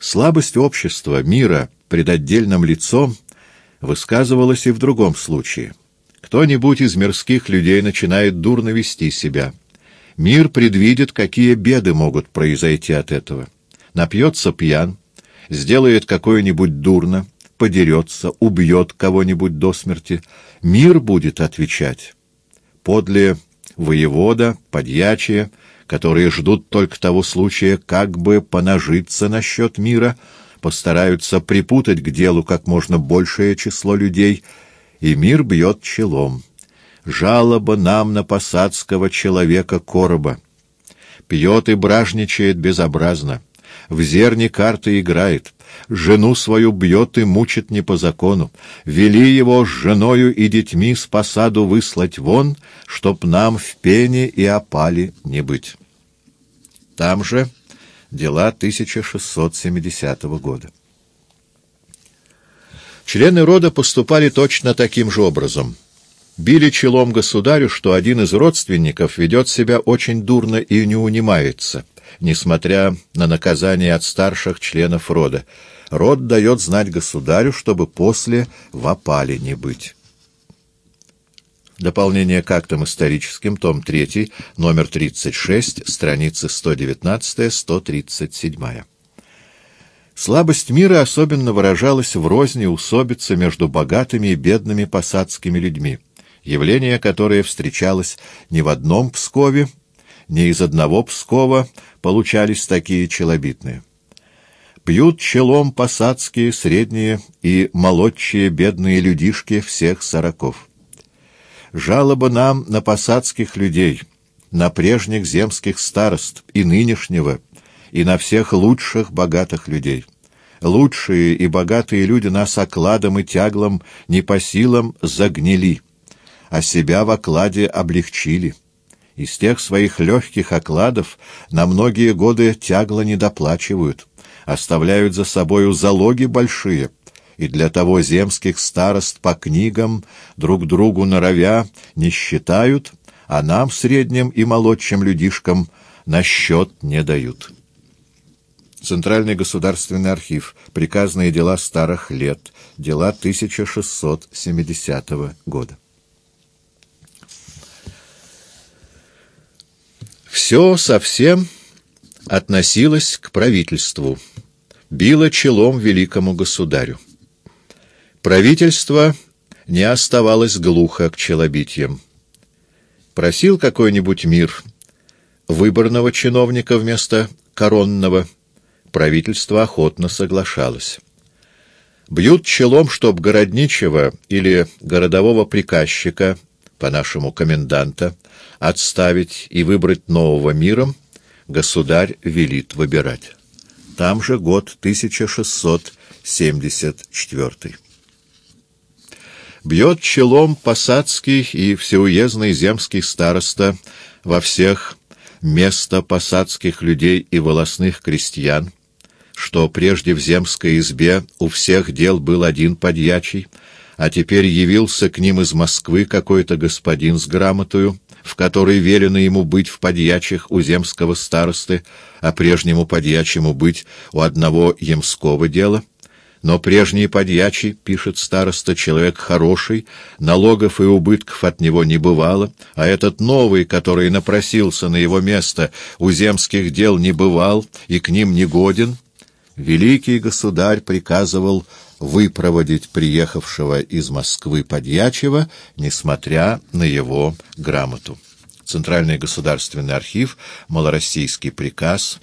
Слабость общества, мира пред отдельным лицом высказывалась и в другом случае. Кто-нибудь из мирских людей начинает дурно вести себя. Мир предвидит, какие беды могут произойти от этого. Напьется пьян, сделает какое-нибудь дурно, подерется, убьет кого-нибудь до смерти. Мир будет отвечать. Подле воевода, подьячие, которые ждут только того случая, как бы понажиться насчет мира, постараются припутать к делу как можно большее число людей, и мир бьет челом. Жалоба нам на посадского человека короба. Пьет и бражничает безобразно, в зерне карты играет, жену свою бьет и мучит не по закону. Вели его с женою и детьми с посаду выслать вон, чтоб нам в пене и опали не быть. Там же дела 1670 года. Члены рода поступали точно таким же образом. Били челом государю, что один из родственников ведет себя очень дурно и не унимается, несмотря на наказание от старших членов рода. Род дает знать государю, чтобы после в опале не быть. Дополнение к актам историческим, том 3, номер 36, страницы 119-137. Слабость мира особенно выражалась в розни усобицы между богатыми и бедными посадскими людьми, явление, которое встречалось не в одном Пскове, не из одного Пскова получались такие челобитные. Пьют челом посадские, средние и молодчие бедные людишки всех сороков. Жалоба нам на посадских людей, на прежних земских старост и нынешнего, и на всех лучших богатых людей. Лучшие и богатые люди нас окладом и тяглом не по силам загнили, а себя в окладе облегчили. Из тех своих легких окладов на многие годы тягло не доплачивают, оставляют за собою залоги большие — и для того земских старост по книгам, друг другу норовя, не считают, а нам, средним и молодшим людишкам, на счет не дают. Центральный государственный архив. Приказные дела старых лет. Дела 1670 года. Все совсем относилось к правительству. Било челом великому государю. Правительство не оставалось глухо к челобитьям. Просил какой-нибудь мир выборного чиновника вместо коронного, правительство охотно соглашалось. Бьют челом, чтоб городничего или городового приказчика, по-нашему коменданта, отставить и выбрать нового миром, государь велит выбирать. Там же год 1674. Бьет челом посадский и всеуездный земский староста во всех места посадских людей и волосных крестьян, что прежде в земской избе у всех дел был один подьячий, а теперь явился к ним из Москвы какой-то господин с грамотою, в которой велено ему быть в подьячих у земского старосты, а прежнему подьячему быть у одного емского дела — но прежний подьячий, пишет староста, человек хороший, налогов и убытков от него не бывало, а этот новый, который напросился на его место, у земских дел не бывал и к ним не годен, великий государь приказывал выпроводить приехавшего из Москвы подьячего, несмотря на его грамоту. Центральный государственный архив, Малороссийский приказ,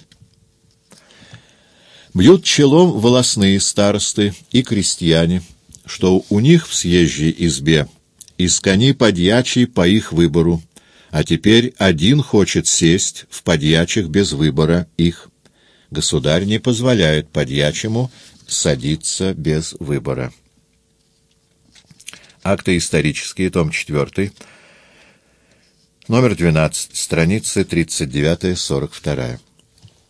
Бьют челом волосные старосты и крестьяне, что у них в съезжей избе из кони подьячий по их выбору, а теперь один хочет сесть в подьячих без выбора их. Государь не позволяет подьячему садиться без выбора. Акты исторические, том 4, номер 12, страницы 39-42.